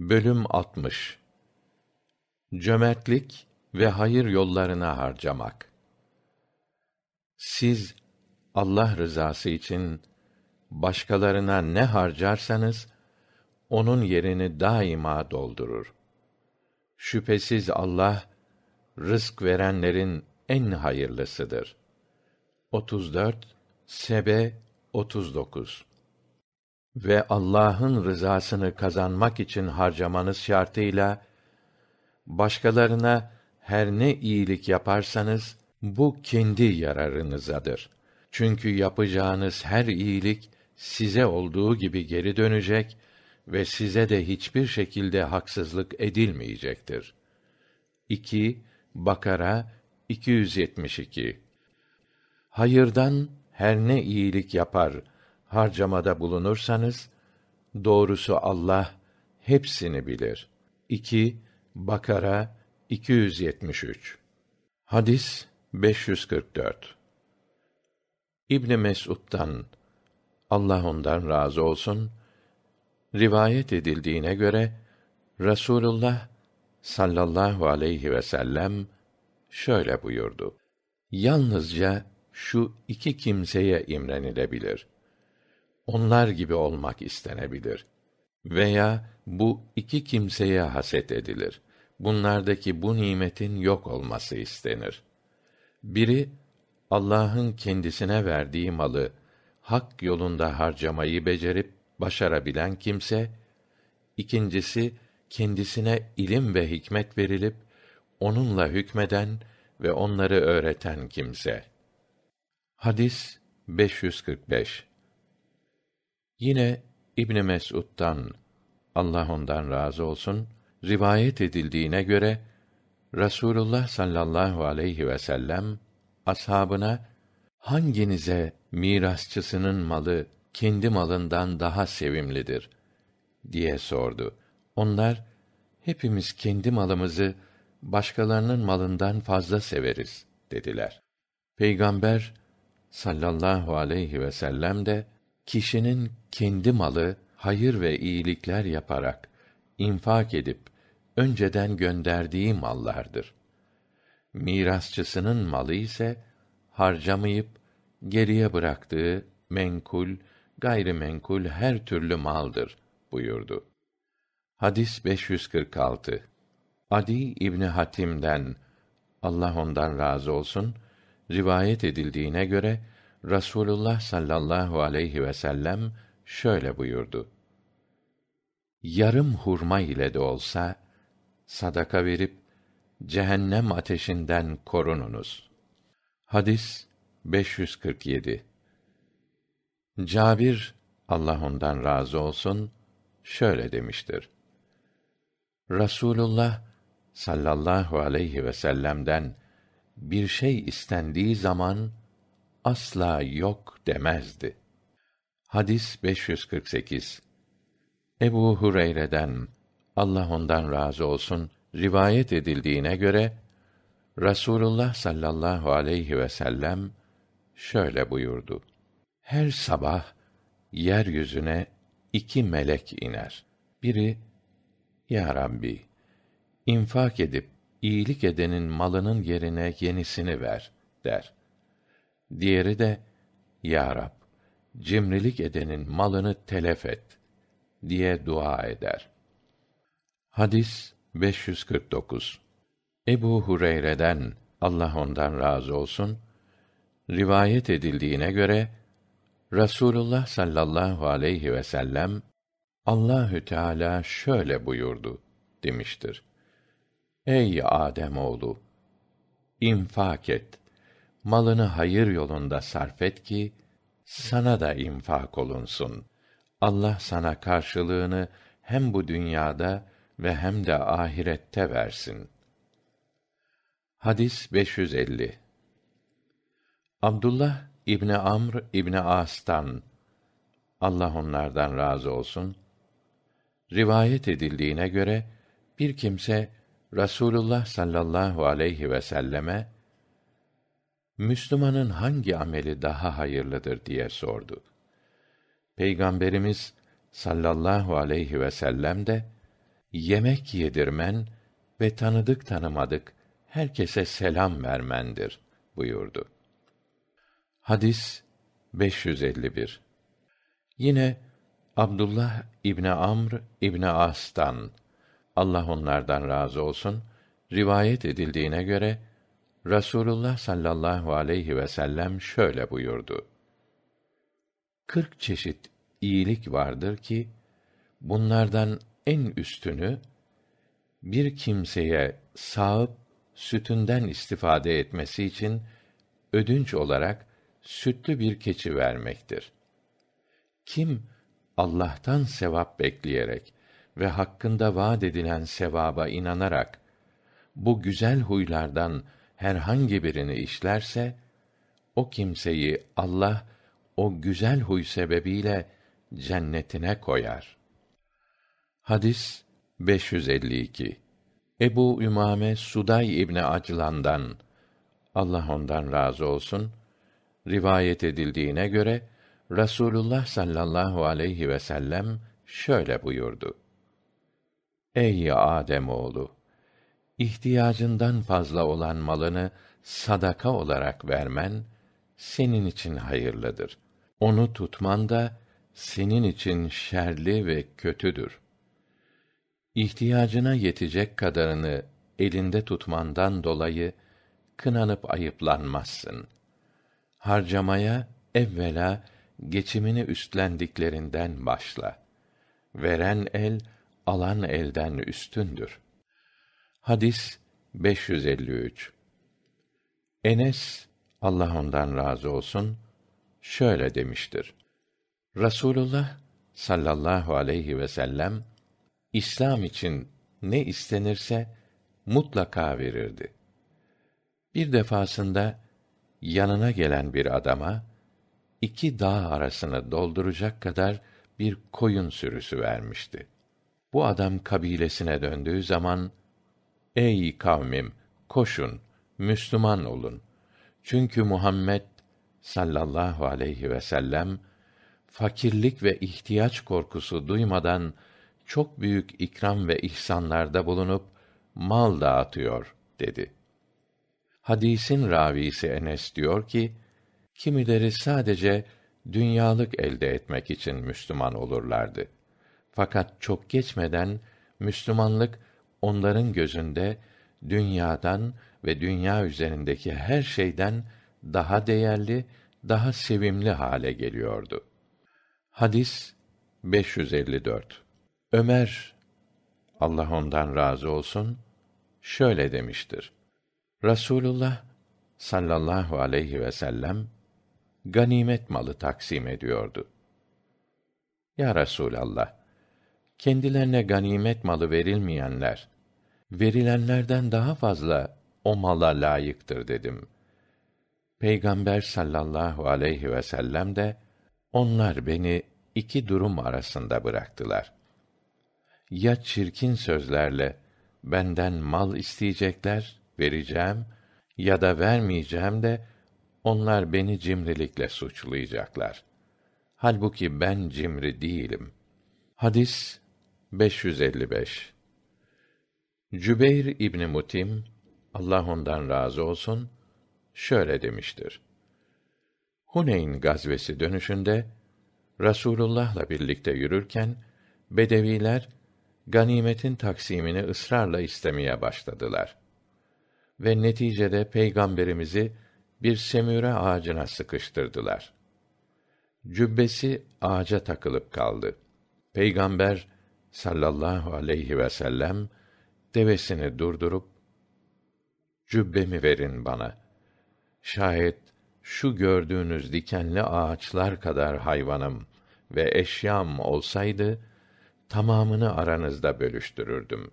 Bölüm 60 Cömertlik ve hayır yollarına harcamak. Siz Allah rızası için başkalarına ne harcarsanız onun yerini daima doldurur. Şüphesiz Allah rızk verenlerin en hayırlısıdır. 34 Sebe 39 ve Allah'ın rızasını kazanmak için harcamanız şartıyla başkalarına her ne iyilik yaparsanız bu kendi yararınızadır. Çünkü yapacağınız her iyilik size olduğu gibi geri dönecek ve size de hiçbir şekilde haksızlık edilmeyecektir. 2 Bakara 272 Hayırdan her ne iyilik yapar harcamada bulunursanız doğrusu Allah hepsini bilir. 2 Bakara 273 Hadis 544 İbn Mes'ud'dan Allah ondan razı olsun rivayet edildiğine göre Rasulullah sallallahu aleyhi ve sellem şöyle buyurdu. Yalnızca şu iki kimseye imrenilebilir. Onlar gibi olmak istenebilir. Veya bu iki kimseye haset edilir. Bunlardaki bu nimetin yok olması istenir. Biri Allah'ın kendisine verdiği malı hak yolunda harcamayı becerip başarabilen kimse, ikincisi kendisine ilim ve hikmet verilip onunla hükmeden ve onları öğreten kimse. Hadis 545 Yine İbn Mes'ud'dan Allah ondan razı olsun rivayet edildiğine göre Rasulullah sallallahu aleyhi ve sellem ashabına hanginize mirasçısının malı kendi malından daha sevimlidir diye sordu. Onlar hepimiz kendi malımızı başkalarının malından fazla severiz dediler. Peygamber sallallahu aleyhi ve sellem de kişinin kendi malı hayır ve iyilikler yaparak infak edip önceden gönderdiği mallardır. Mirasçısının malı ise harcamayıp geriye bıraktığı menkul, gayrimenkul her türlü maldır buyurdu. Hadis 546. Adi İbni Hatim'den Allah ondan razı olsun rivayet edildiğine göre Rasulullah sallallahu aleyhi ve sellem şöyle buyurdu. Yarım hurma ile de olsa sadaka verip cehennem ateşinden korununuz. Hadis 547. Cabir Allah ondan razı olsun şöyle demiştir. Rasulullah sallallahu aleyhi ve sellem'den bir şey istendiği zaman asla yok demezdi. Hadis 548. Ebu Hureyre'den Allah ondan razı olsun rivayet edildiğine göre Rasulullah sallallahu aleyhi ve sellem şöyle buyurdu. Her sabah yeryüzüne iki melek iner. Biri Ya Rabbi infak edip iyilik edenin malının yerine yenisini ver der. Diğeri de Ya Rab, cimrilik edenin malını telef et diye dua eder. Hadis 549. Ebu Hureyre'den Allah ondan razı olsun rivayet edildiğine göre Rasulullah sallallahu aleyhi ve sellem Allahü Teala şöyle buyurdu demiştir. Ey Adem oğlu, infak et malını hayır yolunda sarf et ki sana da infak olunsun. Allah sana karşılığını hem bu dünyada ve hem de ahirette versin. Hadis 550 Abdullah İbni Amr İbni As'tan Allah onlardan razı olsun rivayet edildiğine göre bir kimse Rasulullah sallallahu aleyhi ve selleme Müslümanın hangi ameli daha hayırlıdır diye sordu. Peygamberimiz sallallahu aleyhi ve sellem de yemek yedirmen ve tanıdık tanımadık herkese selam vermendir buyurdu. Hadis 551. Yine Abdullah İbni Amr İbni As'tan Allah onlardan razı olsun rivayet edildiğine göre Rasulullah sallallahu aleyhi ve sellem şöyle buyurdu. Kırk çeşit iyilik vardır ki bunlardan en üstünü bir kimseye sağıp sütünden istifade etmesi için ödünç olarak sütlü bir keçi vermektir. Kim Allah'tan sevap bekleyerek ve hakkında vaad edilen sevaba inanarak bu güzel huylardan herhangi birini işlerse o kimseyi Allah o güzel huy sebebiyle cennetine koyar. Hadis 552. Ebu Ümame Suday İbni Aclan'dan Allah ondan razı olsun rivayet edildiğine göre Rasulullah sallallahu aleyhi ve sellem şöyle buyurdu. Ey Adem oğlu, ihtiyacından fazla olan malını sadaka olarak vermen senin için hayırlıdır. Onu tutman da senin için şerli ve kötüdür. İhtiyacına yetecek kadarını elinde tutmandan dolayı kınanıp ayıplanmazsın. Harcamaya evvela geçimini üstlendiklerinden başla. Veren el alan elden üstündür. Hadis 553. Enes Allah ondan razı olsun şöyle demiştir. Rasulullah sallallahu aleyhi ve sellem İslam için ne istenirse mutlaka verirdi. Bir defasında yanına gelen bir adama iki dağ arasını dolduracak kadar bir koyun sürüsü vermişti. Bu adam kabilesine döndüğü zaman Ey kavmim koşun Müslüman olun. Çünkü Muhammed sallallahu aleyhi ve sellem fakirlik ve ihtiyaç korkusu duymadan çok büyük ikram ve ihsanlarda bulunup mal dağıtıyor dedi. Hadisin ravisi Enes diyor ki, kimileri sadece dünyalık elde etmek için Müslüman olurlardı. Fakat çok geçmeden Müslümanlık onların gözünde dünyadan ve dünya üzerindeki her şeyden daha değerli, daha sevimli hale geliyordu. Hadis 554. Ömer Allah ondan razı olsun şöyle demiştir. Rasulullah sallallahu aleyhi ve sellem ganimet malı taksim ediyordu. Ya Resulallah, kendilerine ganimet malı verilmeyenler, verilenlerden daha fazla o mala layıktır dedim. Peygamber sallallahu aleyhi ve sellem de, onlar beni iki durum arasında bıraktılar. Ya çirkin sözlerle benden mal isteyecekler, vereceğim ya da vermeyeceğim de onlar beni cimrilikle suçlayacaklar. Halbuki ben cimri değilim. Hadis 555 Cübeyr İbni Mutim, Allah ondan razı olsun, şöyle demiştir. Huneyn gazvesi dönüşünde, Rasulullah'la birlikte yürürken, Bedeviler, ganimetin taksimini ısrarla istemeye başladılar. Ve neticede Peygamberimizi bir semüre ağacına sıkıştırdılar. Cübbesi ağaca takılıp kaldı. Peygamber sallallahu aleyhi ve sellem devesini durdurup cübbemi verin bana. Şayet şu gördüğünüz dikenli ağaçlar kadar hayvanım ve eşyam olsaydı tamamını aranızda bölüştürürdüm.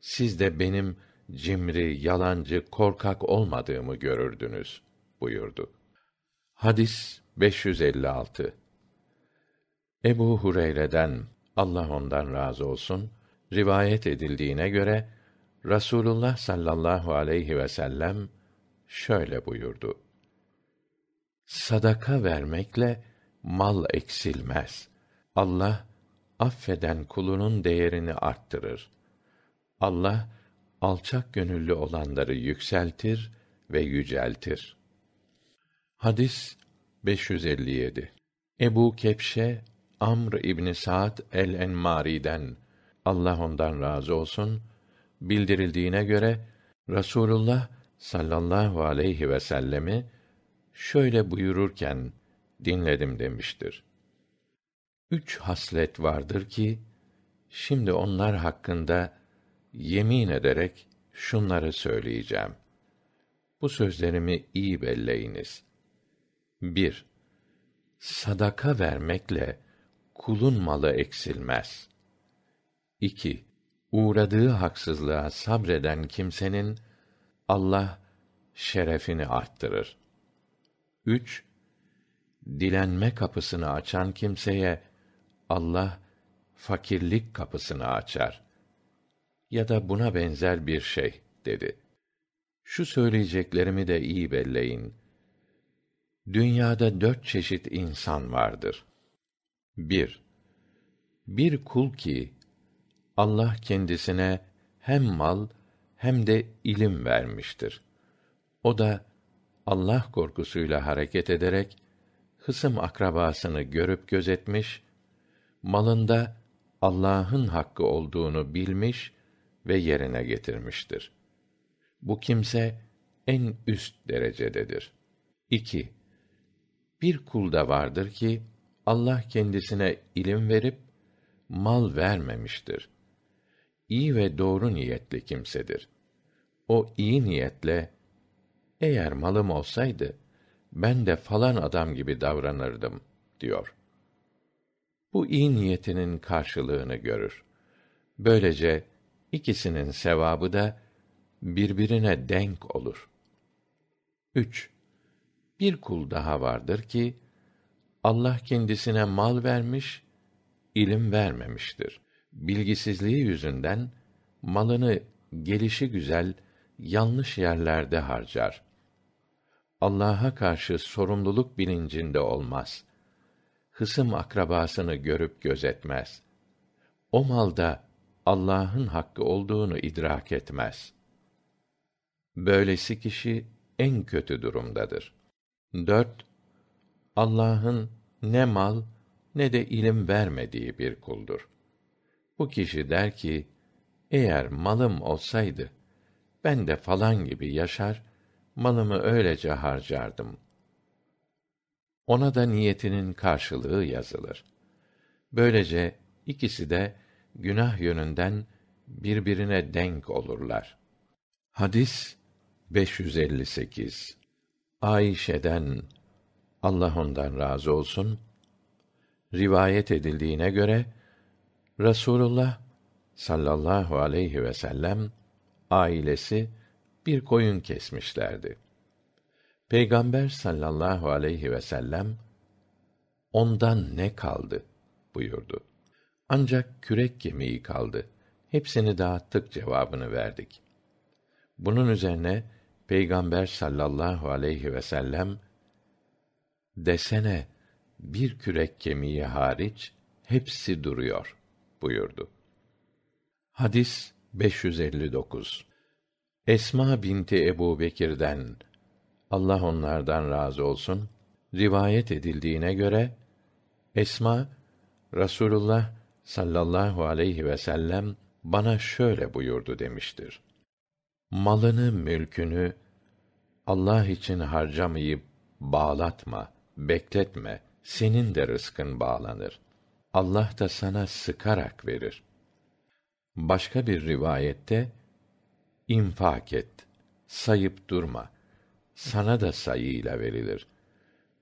Siz de benim cimri, yalancı, korkak olmadığımı görürdünüz buyurdu. Hadis 556 Ebu Hureyre'den Allah ondan razı olsun rivayet edildiğine göre Rasulullah sallallahu aleyhi ve sellem şöyle buyurdu. Sadaka vermekle mal eksilmez. Allah affeden kulunun değerini arttırır. Allah alçak gönüllü olanları yükseltir ve yüceltir. Hadis 557. Ebu Kepşe Amr İbni Sa'd el-Enmari'den Allah ondan razı olsun bildirildiğine göre Rasulullah sallallahu aleyhi ve sellemi şöyle buyururken dinledim demiştir. Üç haslet vardır ki şimdi onlar hakkında yemin ederek şunları söyleyeceğim. Bu sözlerimi iyi belleyiniz. 1. Sadaka vermekle kulun malı eksilmez. 2. Uğradığı haksızlığa sabreden kimsenin Allah şerefini arttırır. 3. Dilenme kapısını açan kimseye Allah fakirlik kapısını açar. Ya da buna benzer bir şey dedi. Şu söyleyeceklerimi de iyi belleyin. Dünyada dört çeşit insan vardır. 1. Bir kul ki Allah kendisine hem mal hem de ilim vermiştir. O da Allah korkusuyla hareket ederek hısım akrabasını görüp gözetmiş, malında Allah'ın hakkı olduğunu bilmiş ve yerine getirmiştir. Bu kimse en üst derecededir. 2. Bir kulda vardır ki Allah kendisine ilim verip mal vermemiştir. İyi ve doğru niyetli kimsedir. O iyi niyetle eğer malım olsaydı ben de falan adam gibi davranırdım diyor. Bu iyi niyetinin karşılığını görür. Böylece ikisinin sevabı da birbirine denk olur. 3. Bir kul daha vardır ki Allah kendisine mal vermiş, ilim vermemiştir. Bilgisizliği yüzünden malını gelişi güzel yanlış yerlerde harcar. Allah'a karşı sorumluluk bilincinde olmaz. Hısım akrabasını görüp gözetmez. O malda Allah'ın hakkı olduğunu idrak etmez. Böylesi kişi en kötü durumdadır. 4. Allah'ın ne mal ne de ilim vermediği bir kuldur. Bu kişi der ki, eğer malım olsaydı, ben de falan gibi yaşar, malımı öylece harcardım. Ona da niyetinin karşılığı yazılır. Böylece ikisi de günah yönünden birbirine denk olurlar. Hadis 558 Ayşe'den Allah ondan razı olsun rivayet edildiğine göre Rasulullah sallallahu aleyhi ve sellem ailesi bir koyun kesmişlerdi. Peygamber sallallahu aleyhi ve sellem ondan ne kaldı buyurdu. Ancak kürek kemiği kaldı. Hepsini dağıttık cevabını verdik. Bunun üzerine Peygamber sallallahu aleyhi ve sellem desene bir kürek kemiği hariç hepsi duruyor buyurdu. Hadis 559 Esma binti Ebu Bekir'den Allah onlardan razı olsun rivayet edildiğine göre Esma Rasulullah sallallahu aleyhi ve sellem bana şöyle buyurdu demiştir. Malını, mülkünü Allah için harcamayıp bağlatma, bekletme. Senin de rızkın bağlanır. Allah da sana sıkarak verir. Başka bir rivayette infak et, sayıp durma. Sana da sayıyla verilir.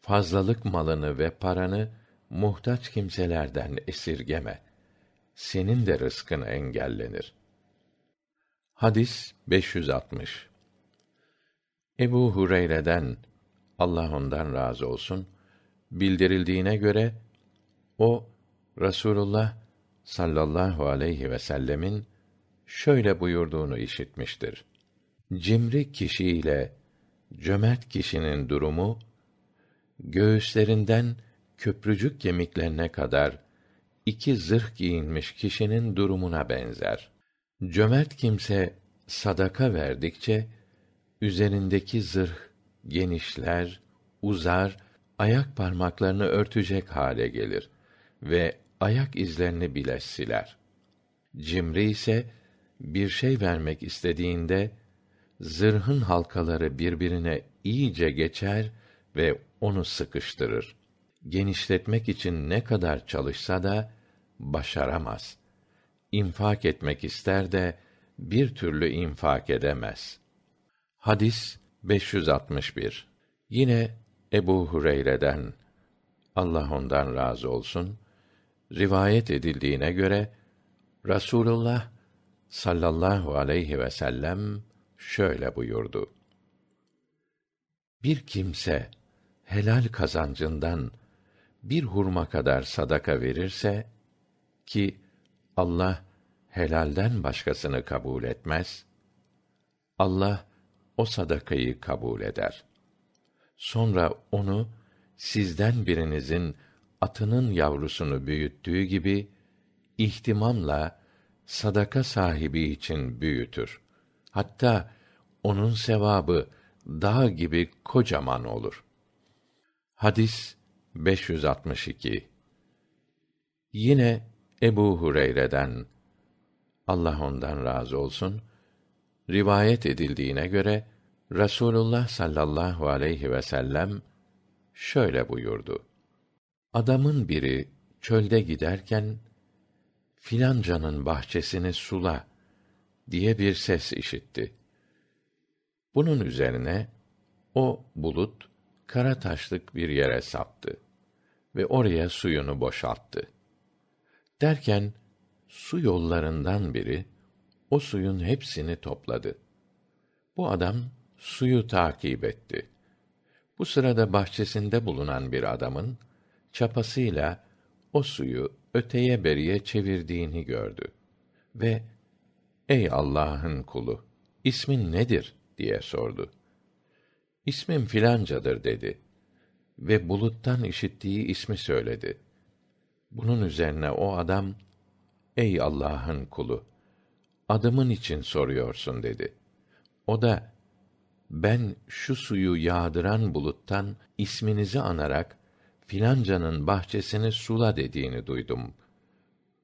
Fazlalık malını ve paranı muhtaç kimselerden esirgeme. Senin de rızkın engellenir. Hadis 560 Ebu Hureyre'den Allah ondan razı olsun bildirildiğine göre o Rasulullah sallallahu aleyhi ve sellemin şöyle buyurduğunu işitmiştir. Cimri kişi ile cömert kişinin durumu göğüslerinden köprücük kemiklerine kadar iki zırh giyinmiş kişinin durumuna benzer. Cömert kimse sadaka verdikçe üzerindeki zırh genişler, uzar, ayak parmaklarını örtecek hale gelir ve ayak izlerini bile siler. Cimri ise bir şey vermek istediğinde zırhın halkaları birbirine iyice geçer ve onu sıkıştırır. Genişletmek için ne kadar çalışsa da başaramaz. İnfak etmek ister de bir türlü infak edemez. Hadis 561. Yine Ebu Hureyre'den Allah ondan razı olsun rivayet edildiğine göre Rasulullah sallallahu aleyhi ve sellem şöyle buyurdu. Bir kimse helal kazancından bir hurma kadar sadaka verirse ki Allah helalden başkasını kabul etmez. Allah o sadakayı kabul eder. Sonra onu sizden birinizin atının yavrusunu büyüttüğü gibi ihtimamla sadaka sahibi için büyütür. Hatta onun sevabı dağ gibi kocaman olur. Hadis 562 Yine Ebu Hureyre'den Allah ondan razı olsun rivayet edildiğine göre Rasulullah sallallahu aleyhi ve sellem şöyle buyurdu. Adamın biri çölde giderken filancanın bahçesini sula diye bir ses işitti. Bunun üzerine o bulut kara taşlık bir yere saptı ve oraya suyunu boşalttı. Derken su yollarından biri o suyun hepsini topladı. Bu adam suyu takip etti. Bu sırada bahçesinde bulunan bir adamın çapasıyla o suyu öteye beriye çevirdiğini gördü ve ey Allah'ın kulu ismin nedir diye sordu. İsmim filancadır dedi ve buluttan işittiği ismi söyledi. Bunun üzerine o adam ey Allah'ın kulu adımın için soruyorsun dedi. O da ben şu suyu yağdıran buluttan isminizi anarak filancanın bahçesini sula dediğini duydum.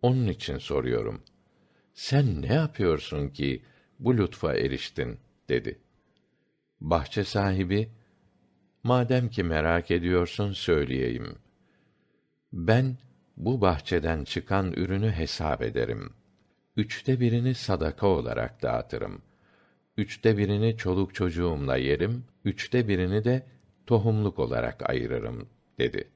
Onun için soruyorum. Sen ne yapıyorsun ki bu lütfa eriştin dedi. Bahçe sahibi, madem ki merak ediyorsun söyleyeyim. Ben bu bahçeden çıkan ürünü hesap ederim. Üçte birini sadaka olarak dağıtırım. Üçte birini çoluk çocuğumla yerim, üçte birini de tohumluk olarak ayırırım, dedi.